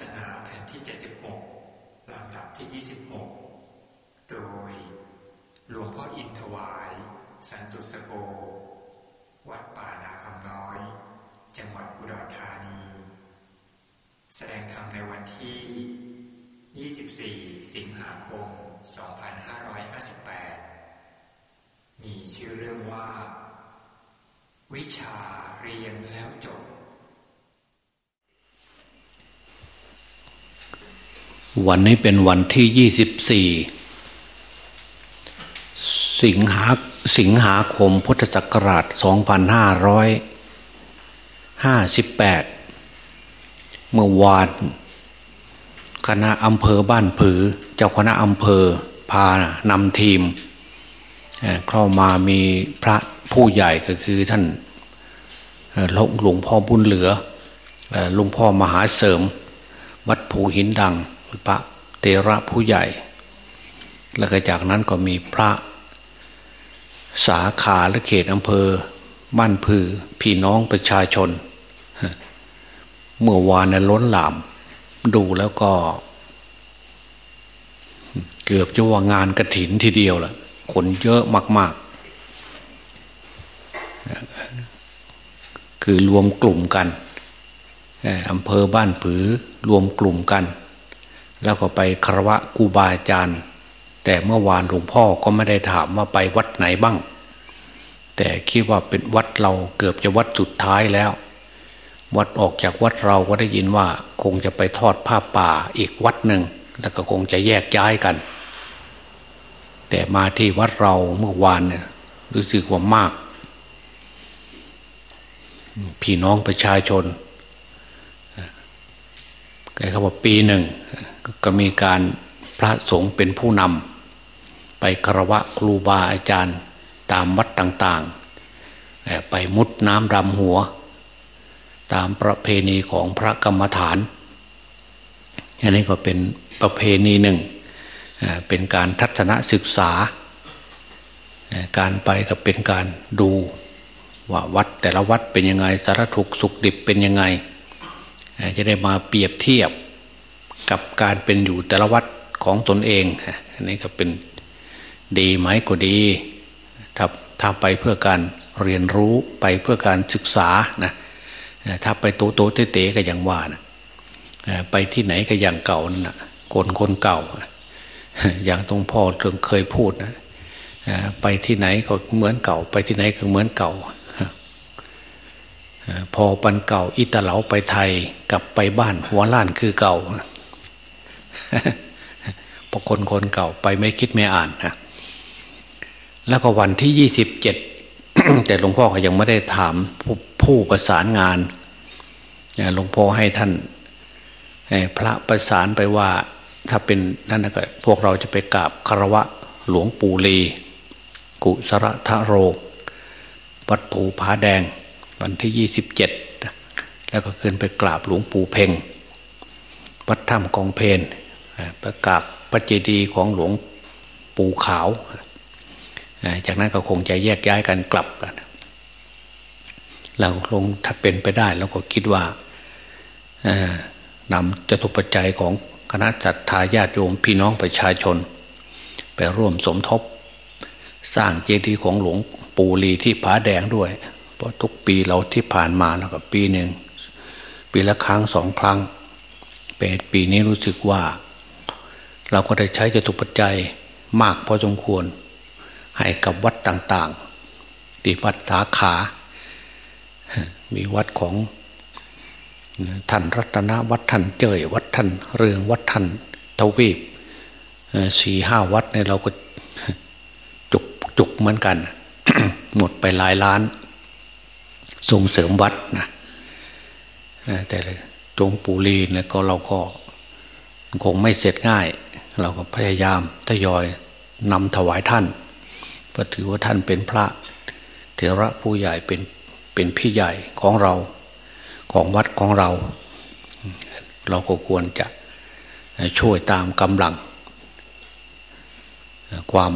ศนาแผ่นที่ 76 ลำดับที่ 26 โดย หลวงพ่ออินถวาย สันตุสโก วัดป่านาคำน้อย จังหวัดอุดรธานี แสดงธรรมในวันที่ 24 สิงหาคม 2558 มีชื่อเรื่องว่า วิชาเรียนแล้วจบ วันนี้เป็นวันที่ยี่สิบสี่สิงหาสิงหาคมพุทธศักราชสองพันห้าร้อยห้าสิบแปดเมื่อวานคณะอำเภอบ้านผือ เจ้าคณะอำเภอพานำทีมเข้ามามีพระผู้ใหญ่ก็คือท่านหลวงพ่อบุญเหลือเอ่อหลวงพ่อมหาเสริม วัดภูหินดัง พระเตระผู้ใหญ่ แล้วก็จากนั้นก็มีพระสาขาและเขตอำเภอบ้านพือพี่น้องประชาชน เมื่อวานนั้นล้นหลาม ดูแล้วก็ เกือบจะว่างานกระถินทีเดียวละคนเยอะมาก ๆ คือรวมกลุ่มกันอำเภอบ้านผือรวมกลุ่มกัน แล้วก็ไปคารวะครูบาอาจารย์ แต่เมื่อวานหลวงพ่อก็ไม่ได้ถามว่าไปวัดไหนบ้าง แต่คิดว่าเป็นวัดเราเกือบจะวัดสุดท้ายแล้ว วัดออกจากวัดเราก็ได้ยินว่าคงจะไปทอดผ้าป่าอีกวัดหนึ่ง แล้วก็คงจะแยกย้ายกัน แต่มาที่วัดเราเมื่อวานเนี่ยรู้สึกว่ามาก พี่น้องประชาชนแกเขาบอกปีหนึ่ง ก็มีการพระสงฆ์เป็นผู้นำไปคารวะครูบาอาจารย์ตามวัดต่างๆ ไปมุดน้ำดำหัว ตามประเพณีของพระกรรมฐาน อันนี้ก็เป็นประเพณีหนึ่ง เป็นการทัศนศึกษา การไปก็เป็นการดูว่าวัดแต่ละวัดเป็นยังไงสารถุกสุขดิบเป็นยังไง จะได้มาเปรียบเทียบ กับการเป็นอยู่แต่ละวัดของตนเองอันนี้ก็เป็นดีไหมก็ดีถ้าถ้าไปเพื่อการเรียนรู้ไปเพื่อการศึกษานะถ้าไปโตโตเตะก็อย่างว่านะไปที่ไหนก็อย่างเก่านั่นนะคนคนเก่า อย่างตรงพ่อเรื่องเคยพูดนะไปที่ไหนก็เหมือนเก่า ไปที่ไหนก็เหมือนเก่าพอปันเก่า อิตาเหลาไปไทยกลับไปบ้านหัวล้านคือเก่า พอคนคนเก่าไปไม่คิดไม่อ่านนะแล้วก็วันที่ยี่สิบเจ็ดแต่หลวงพ่อก็ยังไม่ได้ถามผู้ผู้ประสานงานหลวงพ่อให้ท่านพระประสานไปว่า ถ้าเป็นนั่นก็พวกเราจะไปกราบคารวะหลวงปู่ลีกุสระทะโรวัดภูผาแดง วันที่ยี่สิบเจ็ดแล้วก็ขึ้นไปกราบหลวงปู่เพ่งวัดถ้ำกองเพน ไปกาบพระเจดีย์ของหลวงปู่ขาว จากนั้นก็คงจะแยกย้ายกันกลับ เราลงถ้าเป็นไปได้เราก็คิดว่านำจตุปัจจัยของคณะจัตตาญาติโยมพี่น้องประชาชน ไปร่วมสมทบ สร้างเจดีย์ของหลวงปู่ลีที่ผาแดงด้วย เพราะทุกปีเราที่ผ่านมาแล้วก็ปีหนึ่ง ปีละครั้งสองครั้งเป็นปีนี้รู้สึกว่า เราก็ได้ใช้จตุปัจจัยมากพอสมควร ให้กับวัดต่างๆที่วัดสาขา มีวัดของท่านรัตนวัดท่านเจยวัดท่านเรืองวัดท่านทวีปสี่ห้าวัดเนี่ยเราก็จุกจุกเหมือนกัน หมดไปหลายล้าน ส่งเสริมวัดนะแต่จงปูรีเนี่ยก็เราก็คงไม่เสร็จง่าย เราก็พยายามทยอยนำถวายท่านเพราะถือว่าท่านเป็นพระเถระผู้ใหญ่เป็นเป็นพี่ใหญ่ของเราของวัดของเรา เราก็ควรจะช่วยตามกำลัง ความ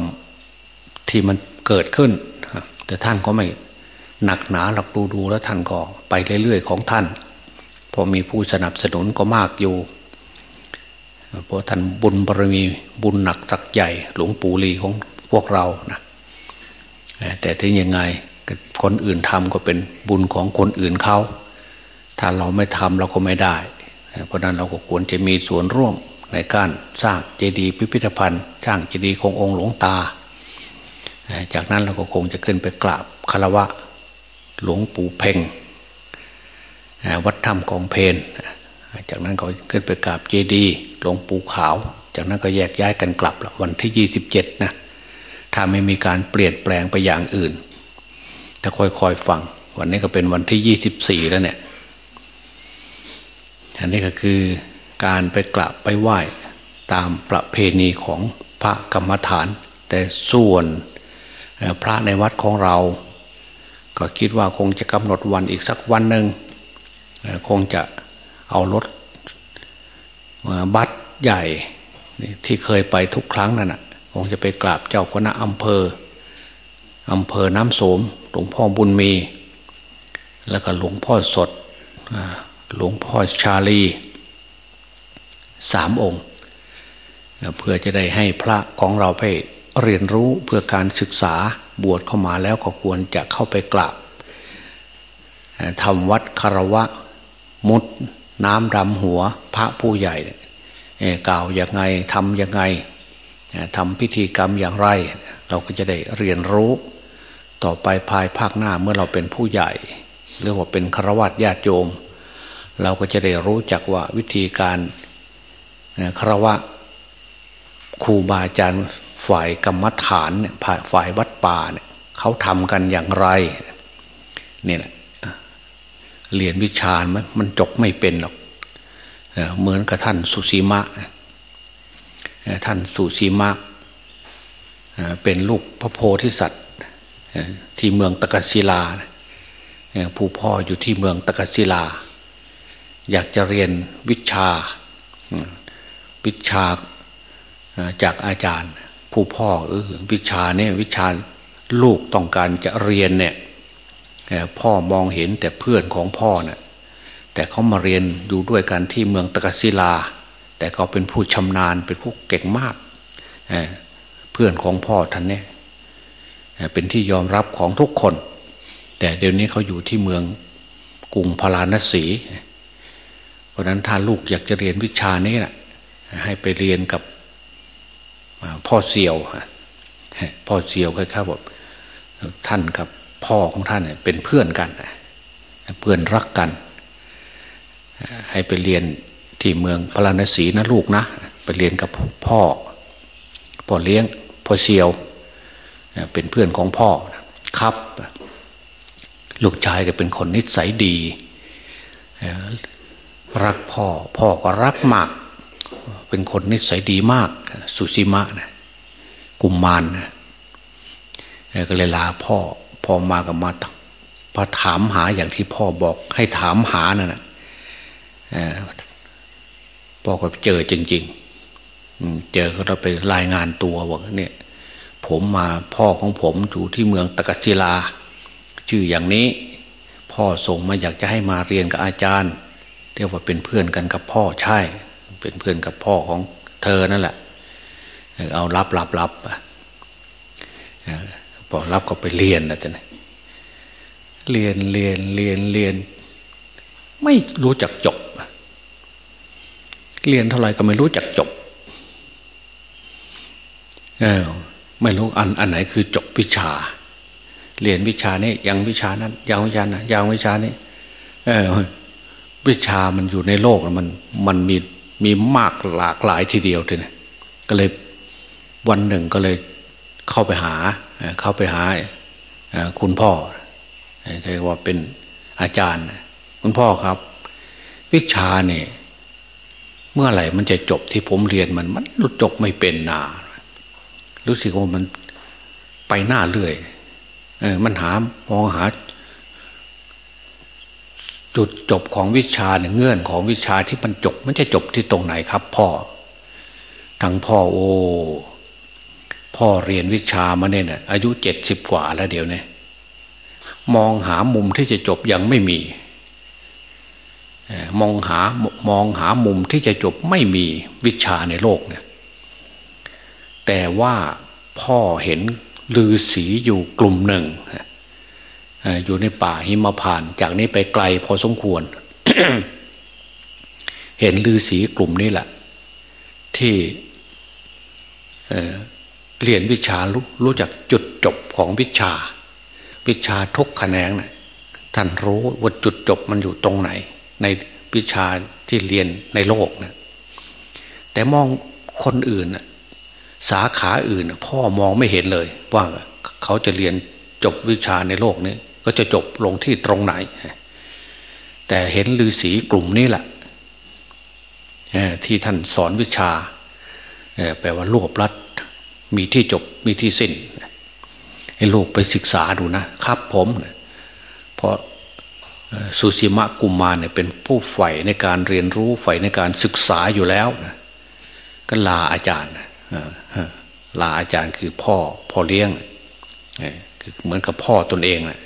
ที่มันเกิดขึ้น แต่ท่านก็ไม่หนักหนาหลักดูดูแล้วท่านก็ไปเรื่อยๆของท่าน พอมีผู้สนับสนุนก็มากอยู่ เพราะท่านบุญบารมีบุญหนักสักใหญ่ หลวงปู่ลีของพวกเรานะแต่ถึงยังไงคนอื่นทำก็เป็นบุญของคนอื่นเขาถ้าเราไม่ทำเราก็ไม่ได้ เพราะนั้นเราก็ควรจะมีส่วนร่วมในการสร้างเจดีย์พิพิธภัณฑ์ สร้างเจดีย์ขององค์หลวงตา จากนั้นเราก็คงจะขึ้นไปกราบคารวะหลวงปู่เพ่งวัดถ้ำกองเพน จากนั้นก็ขึ้นไปกราบเจดีย์หลวงปู่ขาว จากนั้นก็แยกย้ายกันกลับวันที่ยี่สิบเจ็ดนะถ้าไม่มีการเปลี่ยนแปลงไปอย่างอื่นถ้าค่อยๆฟัง วันนี้ก็เป็นวันที่ยี่สิบสี่แล้วเนี่ยอันนี้ก็คือการไปกราบไปไหว้ตามประเพณีของพระกรรมฐาน แต่ส่วนพระในวัดของเรา ก็คิดว่าคงจะกำหนดวันอีกสักวันหนึ่งคงจะ เอารถบัสใหญ่ที่เคยไปทุกครั้งนั่นนะคงจะไปกราบเจ้าคณะอำเภออำเภอน้ำโสมหลวงพ่อบุญมี แล้วก็หลวงพ่อสดหลวงพ่อชาลีสามองค์ เพื่อจะได้ให้พระของเราไปเรียนรู้เพื่อการศึกษาบวชเข้ามาแล้วก็ควรจะเข้าไปกราบทำวัดคารวะมุด น้ำดำหัวพระผู้ใหญ่กล่าวอย่างไงทำอยังไงทำพิธีกรรมอย่างไร เราก็จะได้เรียนรู้ ต่อไปภายภาคหน้าเมื่อเราเป็นผู้ใหญ่ หรือว่าเป็นฆราวาสญาติโยม เราก็จะได้รู้จักว่าวิธีการฆราวะครูบาอาจารย์ฝ่ายกรรมฐานเนี่ยฝ่ายวัดป่าเนี่ยเขาทำกันอย่างไรนี่แหละ เรียนวิชามันมันจบไม่เป็นหรอกเหมือนกับท่านสุสีมะท่านสุสีมะเป็นลูกพระโพธิสัตว์ที่เมืองตะกศิลาผู้พ่ออยู่ที่เมืองตะกศิลา อยากจะเรียนวิชาวิชาจากอาจารย์ ผู้พ่อเออวิชาเนี่ยวิชาลูกต้องการจะเรียนเนี่ย พ่อมองเห็นแต่เพื่อนของพ่อเนะ่ยแต่เขามาเรียนอยู่ด้วยกันที่เมืองตะกศิลา แต่เขาเป็นผู้ชำนาญเป็นผู้เก่งมากเพื่อนของพ่อท่านเนี่ยเป็นที่ยอมรับของทุกคน แต่เดี๋ยวนี้เขาอยู่ที่เมืองกรุงพาราณสีเพราะนั้นถ้าลูกอยากจะเรียนวิชานี้นะให้ไปเรียนกับพ่อเสี่ยว พ่อเสี่ยวค่อยๆบอกท่านกับ พ่อของท่านเป็นเพื่อนกัน เพื่อนรักกัน ให้ไปเรียนที่เมืองพราณสีนะลูกนะ ไปเรียนกับพ่อพ่อเลี้ยงพ่อเสียว เป็นเพื่อนของพ่อครับ ลูกชายก็เป็นคนนิสัยดี รักพ่อ พ่อก็รักมาก เป็นคนนิสัยดีมาก สุสีมะนะกุมมารนะก็เลยลาพ่อ พอมากับมาพอถามหาอย่างที่พ่อบอกให้ถามหานั่นนะพ่อก็เจอจริง ๆ เจอก็เราไปรายงานตัวบอกเนี่ย ผมมาพ่อของผมอยู่ที่เมืองตะกัศิลา ชื่ออย่างนี้ พ่อส่งมาอยากจะให้มาเรียนกับอาจารย์ เรียกว่าเป็นเพื่อนกันกับพ่อใช่ เป็นเพื่อนกับพ่อของเธอนั่นแหละ เอารับรับรับ พอรับก็ไปเรียนนะจ๊ะเรียนเรียนเรียนเรียน ไม่รู้จักจบ เรียนเท่าไหร่ก็ไม่รู้จักจบเออไม่รู้อันอันไหนคือจบวิชา เรียนวิชานี้ยังวิชานั้นยังวิชานั้นยังวิชานี้เออวิชามันอยู่ในโลกมันมันมีมีมากหลากหลายทีเดียวเลยก็เลยวันหนึ่งก็เลยเข้าไปหา เข้าไปหาคุณพ่อเรียกว่าเป็นอาจารย์ คุณพ่อครับ วิชาเนี่ยเมื่อไหร่มันจะจบที่ผมเรียนมันมันจบไม่เป็นนา รู้สึกว่ามันไปหน้าเรื่อยเออมันหามองหา จุดจบของวิชาเนี่ยเงื่อนของวิชาที่มันจบ มันจะจบที่ตรงไหนครับ พ่อ ทั้งพ่อโอ้ พ่อเรียนวิชามาเนี่ยนะอายุเจ็ดสิบกว่าแล้วเดี๋ยวนี้มองหามุมที่จะจบยังไม่มี มองหามองหามุมที่จะจบไม่มีวิชาในโลกเนี่ยแต่ว่าพ่อเห็นลือสีอยู่กลุ่มหนึ่ง อยู่ในป่าหิมพาน จากนี้ไปไกลพอสมควร เห็นลือสีกลุ่มนี้แหละ ที่ เรียนวิชารู้รู้จักจุดจบของวิชา วิชาทุกแขนงนะท่านรู้ว่าจุดจบมันอยู่ตรงไหน ในวิชาที่เรียนในโลกนะแต่มองคนอื่นนะสาขาอื่น พ่อมองไม่เห็นเลย ว่าเขาจะเรียนจบวิชาในโลกนี้ ก็จะจบลงที่ตรงไหน แต่เห็นฤาษีกลุ่มนี้แหละที่ท่านสอนวิชาแปลว่ารวบรัด มีที่จบมีที่สิ้นให้ลูกไปศึกษาดูนะครับผมเพราะสุสีมะกุมมารเนี่ยเป็นผู้ใฝ่ในการเรียนรู้ใฝ่ในการศึกษาอยู่แล้วก็ลาอาจารย์ลาอาจารย์คือพ่อพ่อเลี้ยงเหมือนกับพ่อตนเองนะ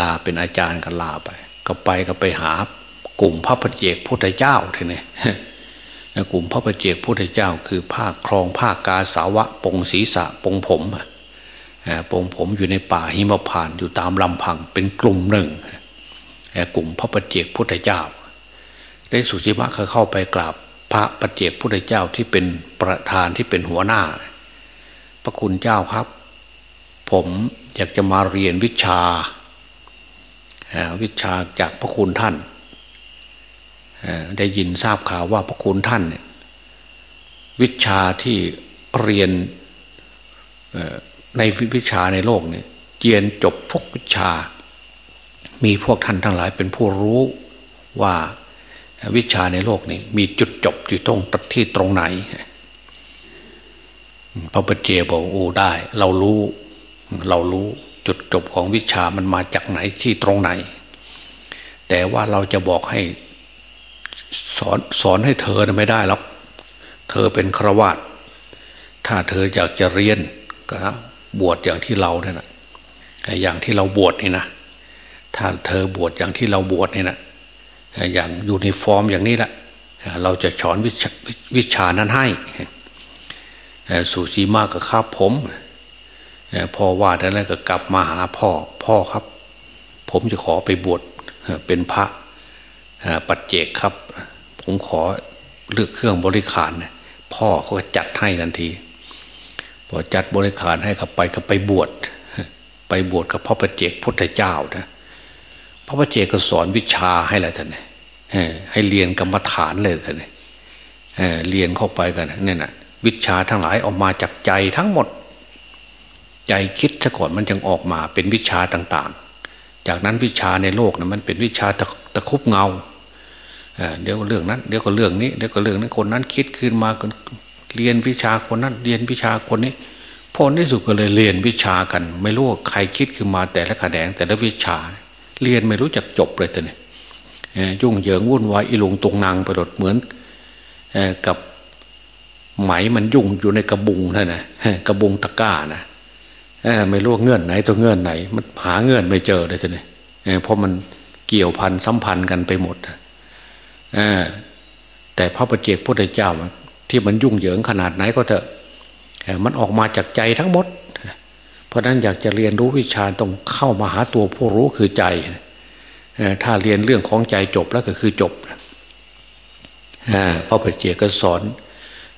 ลาเป็นอาจารย์ก็ลาไป ก็ไปก็ไปหากลุ่มพระปฏิเจกพุทธเจ้าทีนี้ กลุ่มพระปฏิเจกพุทธเจ้า คือผ้าครองผ้ากาสาวะปงศีรษะปงผมปงผมอยู่ในป่าหิมพานอยู่ตามลำพังเป็นกลุ่มหนึ่งกลุ่มพระปฏิเจกพุทธเจ้า ได้สุจิมะเขาเข้าไปกราบพระปฏิเจกพุทธเจ้าที่เป็นประธานที่เป็นหัวหน้า พระคุณเจ้าครับ ผมอยากจะมาเรียนวิชา วิชาจากพระคุณท่าน ได้ยินทราบข่าวว่าพระคุณท่าน วิชาที่เรียนในวิชาในโลกเนี่ยเรียนจบพวกวิชา มีพวกท่านทั้งหลายเป็นผู้รู้ว่าวิชาในโลกนี้มีจุดจบอยู่ตรงที่ตรงไหน พระปเจบอกโอ้ได้ เรารู้ เรารู้จุดจบของวิชามันมาจากไหนที่ตรงไหน แต่ว่าเราจะบอกให้ สอนสอนให้เธอไม่ได้หรอกเธอเป็นครวาตถ้าเธออยากจะเรียนก็บวชอย่างที่เราเนี่ยนะอย่างที่เราบวชนี่นะถ้าเธอบวชอย่างที่เราบวชนี่นะอย่างอยู่ในฟอร์มอย่างนี้แหละเราจะสอนวิชาวชานั้นให้สุชีมากกับข้าผมพ่อว่าแล้วก็กลับมาหาพ่อพ่อครับ ผมจะขอไปบวชเป็นพระปัจเจกครับ ผมขอเลือกเครื่องบริขารพ่อเขาก็จัดให้ทันที พอจัดบริขารให้กับไปก็ไปบวชไปบวชกับพระปัจเจกพุทธเจ้านะพระปัจเจกก็สอนวิชาให้แล้วท่านให้เรียนกรรมฐานเลยท่านเรียนเข้าไปกันเนี่ยนะวิชาทั้งหลายออกมาจากใจทั้งหมด ใจคิดซะก่อนมันจึงออกมาเป็นวิชาต่าง ๆ จากนั้นวิชาในโลกนะมันเป็นวิชาตะตะคุบเงา เดี๋ยวก็เรื่องนั้นเดี๋ยวก็เรื่องนี้เดี๋ยวก็เรื่องนั้นคนนั้นคิดขึ้นมาเรียนวิชาคนนั้นเรียนวิชาคนนี้พอที่สุดก็เลยเรียนวิชากัน ไม่รู้ว่าใครคิดขึ้นมาแต่ละแขนงแต่ละวิชา เรียนไม่รู้จักจบเลยแต่เนี่ยยุ่งเหยิงวุ่นวายอีหลงตรงนางไปหมดเหมือนกับไหมมันยุ่งอยู่ในกระบุงนั่นนะกระบุงตะก้านะไม่รู้เงื่อนไหนตัวเงื่อนไหน มันหาเงื่อนไม่เจอเลยแต่เนี่ยเพราะมันเกี่ยวพันสัมพันธ์กันไปหมด แต่พระประเจกพุทธเจ้าที่มันยุ่งเหยิงขนาดไหนก็เถอะมันออกมาจากใจทั้งหมด เพราะนั้นอยากจะเรียนรู้วิชาต้องเข้ามาหาตัวผู้รู้คือใจ ถ้าเรียนเรื่องของใจจบแล้วก็คือจบพระปเจก็สอน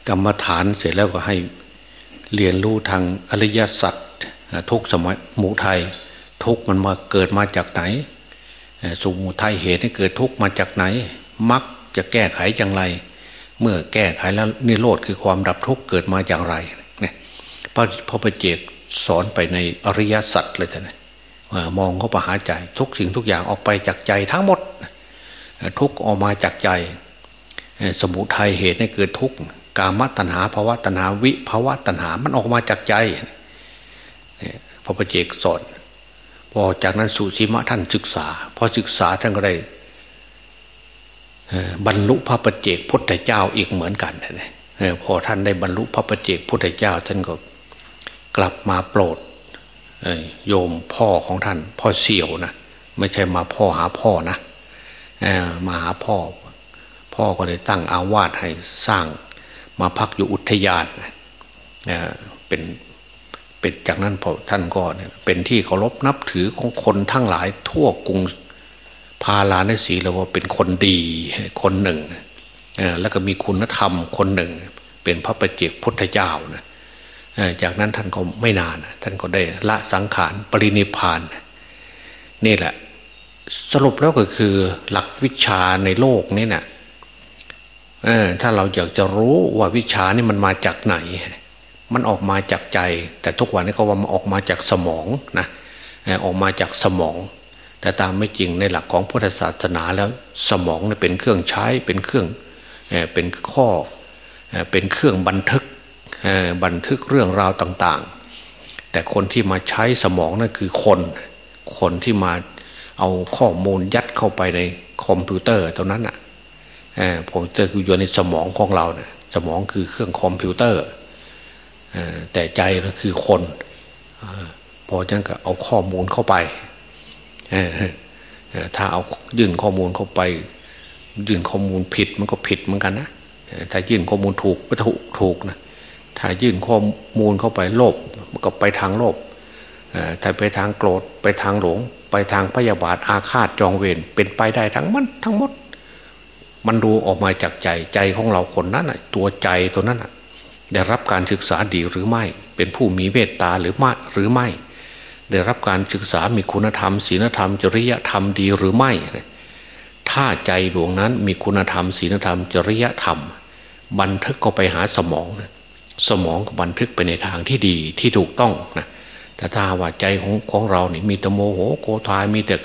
กรรมฐานเสร็จแล้วก็ให้เรียนรู้ทางอริยสัจทุกสมัยหมูไทย ทุกมันมาเกิดมาจากไหน สมุทัยเหตุให้เกิดทุกมาจากไหน มักจะแก้ไขอย่างไร เมื่อแก้ไขแล้วนิโรธคือความดับทุกข์เกิดมาอย่างไรเนี่ยพระพระเจกสอนไปในอริยสัจเลยท่านมองเข้าไปหาใจ ทุกสิ่งทุกอย่างออกไปจากใจทั้งหมด ทุกออกมาจากใจ สมุทัยเหตุให้เกิดทุกข์กามตัณหาภาวะตัณหาวิภาวะตัณหามันออกมาจากใจพระปเจกสอนพอจากนั้นสุสีมะท่านศึกษา พอศึกษาท่านก็ได้ บรรลุพระปเจกพุทธเจ้าอีกเหมือนกันนะพอท่านได้บรรลุพระปเจกพุทธเจ้า ท่านก็กลับมาโปรดโยมพ่อของท่าน พ่อเสี่ยวนะไม่ใช่มาพ่อหาพ่อนะมาหาพ่อ พ่อก็เลยตั้งอาวาสให้สร้างมาพักอยู่อุทยานเป็นเป็นจากนั้นพอท่านก็เป็นที่เคารพนับถือของคนทั้งหลายทั่วกรุง พาลานสีแล้วว่าเป็นคนดีคนหนึ่งแล้วก็มีคุณธรรมคนหนึ่ง เป็นพระประเจกพุทธเจ้านะจากนั้นท่านก็ไม่นาน ท่านก็ได้ละสังขารปรินิพาน นี่แหละ สรุปแล้วก็คือหลักวิชาในโลกนี่นะถ้าเราอยากจะรู้ว่าวิชานี่มันมาจากไหน มันออกมาจากใจ แต่ทุกวันนี้ก็ว่ามันออกมาจากสมองนะออกมาจากสมอง แต่ตามไม่จริงในหลักของพุทธศาสนาแล้วสมองเป็นเครื่องใช้เป็นเครื่องเป็นข้อเป็นเครื่องบันทึกบันทึกเรื่องราวต่างๆ แต่คนที่มาใช้สมองนั่นคือคน คนที่มาเอาข้อมูลยัดเข้าไปในคอมพิวเตอร์ตรงนั้นอะคอมพิวเตอร์คืออยู่ในสมองของเราเนี่ยสมองคือเครื่องคอมพิวเตอร์แต่ใจก็คือคนพอจังก็เอาข้อมูลเข้าไป ถ้าเอายื่นข้อมูลเข้าไป ยื่นข้อมูลผิดมันก็ผิดเหมือนกันนะถ้ายื่นข้อมูลถูกก็ถูกถูกนะถ้ายื่นข้อมูลเข้าไปโลภมันก็ไปทางโลภถ้าไปทางโกรธไปทางหลง ไปทางพยาบาทอาฆาตจองเวรเป็นไปได้ทั้งมันทั้งหมด มันดูออกมาจากใจใจของเราคนนั้นตัวใจตัวนั้นได้รับการศึกษาดีหรือไม่ เป็นผู้มีเมตตาหรือไม่หรือไม่ ได้รับการศึกษามีคุณธรรมศีลธรรม จริยธรรมดีหรือไม่ ถ้าใจดวงนั้นมีคุณธรรมศีลธรรม จริยธรรม บันทึกก็ไปหาสมองนะสมองก็บันทึกไปในทางที่ดีที่ถูกต้องนะแต่ถ้าว่าใจของของเรานี่มีแต่โมโหโกธามีแต่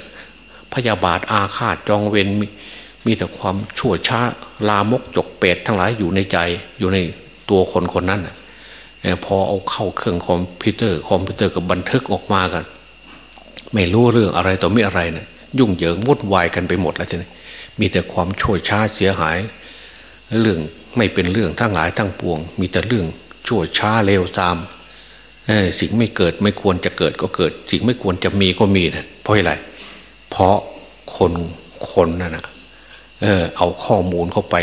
พยาบาทอาฆาตจองเวรมีมีแต่ความชั่วช้าลามกจกเปรตทั้งหลายอยู่ในใจอยู่ในตัวคนคนนั้น พอเอาเข้าเครื่องคอมพิวเตอร์คอมพิวเตอร์กับบันทึกออกมากัน ไม่รู้เรื่องอะไรต่อไม่อะไรเนะี่ยยุ่งเหยิงวุ่นวายกันไปหมดแล้วทีนี้มีแต่ความชั่วช้าเสียหาย เรื่องไม่เป็นเรื่องทั้งหลายทั้งปวง มีแต่เรื่องชั่วช้าเร็วตามสิ่งไม่เกิดไม่ควรจะเกิดก็เกิด สิ่งไม่ควรจะมีก็มีนะเพราะอะไร เพราะคนคนนั่นนะเออเอาข้อมูลเข้าไป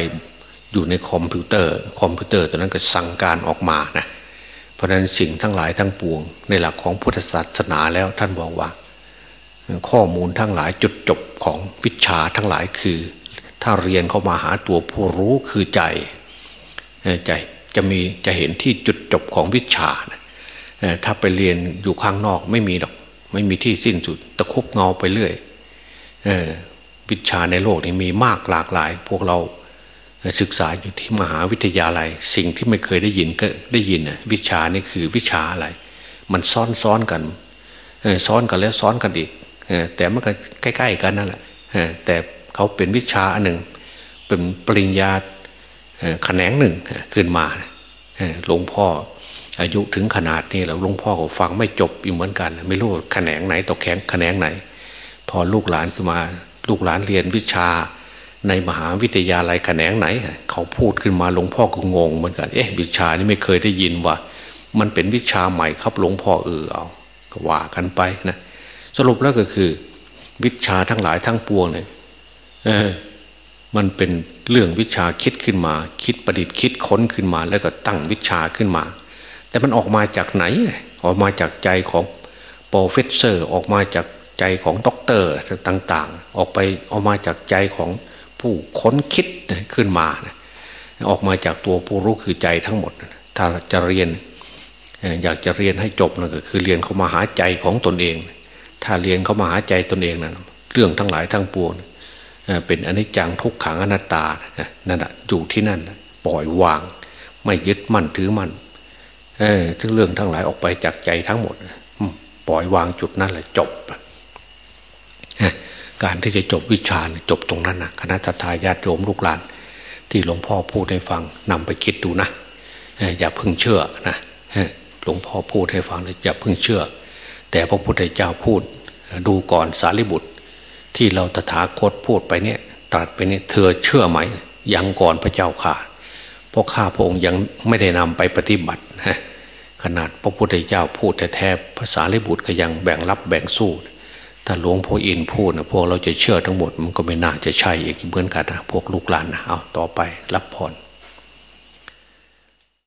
อยู่ในคอมพิวเตอร์ คอมพิวเตอร์ตัวนั้นก็สั่งการออกมานะ เพราะนั้นสิ่งทั้งหลายทั้งปวง ในหลักของพุทธศาสนาแล้วท่านบอกว่า ข้อมูลทั้งหลายจุดจบของวิชาทั้งหลายคือ ถ้าเรียนเข้ามาหาตัวผู้รู้คือใจใจจะมีจะเห็นที่จุดจบของวิชาถ้าไปเรียนอยู่ข้างนอกไม่มีดอก ไม่มีที่สิ้นสุดตะคุบเงาไปเรื่อยวิชาในโลกนี้มีมากหลากหลาย พวกเรา ศึกษาอยู่ที่มหาวิทยาลัย สิ่งที่ไม่เคยได้ยินก็ได้ยินวิชานี่คือวิชาอะไร มันซ้อนซ้อนกันซ้อนกันแล้วซ้อนกันอีกแต่มันก็ใกล้ ๆ กันนั่นแหละแต่เขาเป็นวิชาอันหนึ่ง เป็นปริญญาแขนงหนึ่งขึ้นมาหลวงพ่ออายุถึงขนาดนี้แล้วหลวงพ่อก็ฟังไม่จบอยู่เหมือนกัน ไม่รู้แขนงไหนตกแข็งแขนงไหน พอลูกหลานขึ้นมา ลูกหลานเรียนวิชา ในมหาวิทยาลัยแขนงไหน เขาพูดขึ้นมาหลวงพ่อก็งงเหมือนกันเอ๊ะวิชานี้ไม่เคยได้ยินว่า มันเป็นวิชาใหม่ครับหลวงพ่อเออเอาก็ว่ากันไปนะสรุปแล้วก็คือ วิชาทั้งหลายทั้งปวงเนี่ยเออมันเป็นเรื่องวิชาคิดขึ้นมา คิดประดิษฐ์คิดค้นขึ้นมา แล้วก็ตั้งวิชาขึ้นมา แต่มันออกมาจากไหน ออกมาจากใจของprofessor ออกมาจากใจของด็อกเตอร์ต่าง ๆ ออกไปออกมาจากใจของ ผู้ค้นคิดขึ้นมา ออกมาจากตัวผู้รู้คือใจทั้งหมด ถ้าจะเรียนอยากจะเรียนให้จบนะก็คือเรียนเข้ามาหาใจของตนเอง ถ้าเรียนเข้ามาหาใจตนเองนะเรื่องทั้งหลายทั้งปวงเป็นอนิจจังทุกขังอนัตตานั่นแหละอยู่ที่นั่นปล่อยวาง ไม่ยึดมั่นถือมั่นทั้งเรื่องทั้งหลายออกไปจากใจทั้งหมด ปล่อยวางจุดนั้นแหละจบ การที่จะจบวิชาจบตรงนั้นนะคณะทาญาติโยมลูกหลาน ที่หลวงพ่อพูดให้ฟังนำไปคิดดูนะอย่าเพิ่งเชื่อนะหลวงพ่อพูดให้ฟังอย่าเพิ่งเชื่อ แต่พระพุทธเจ้าพูดดูก่อนสารีบุตร ที่เราตถาคตพูดไปเนี่ยตรัสไปเนี่ยเธอเชื่อไหมยังก่อนพระเจ้าข่าเพราะข้าพระองค์ยังไม่ได้นำไปปฏิบัติขนาดพระพุทธเจ้าพูดแท้ๆภาษาลิบุตรก็ยังแบ่งรับแบ่งสู้ ถ้าหลวงพ่ออินพูดนะพวกเราจะเชื่อทั้งหมดมันก็ไม่น่าจะใช่อีกเหมือนกันนะพวกลูกหลานนะเอาต่อไปรับพร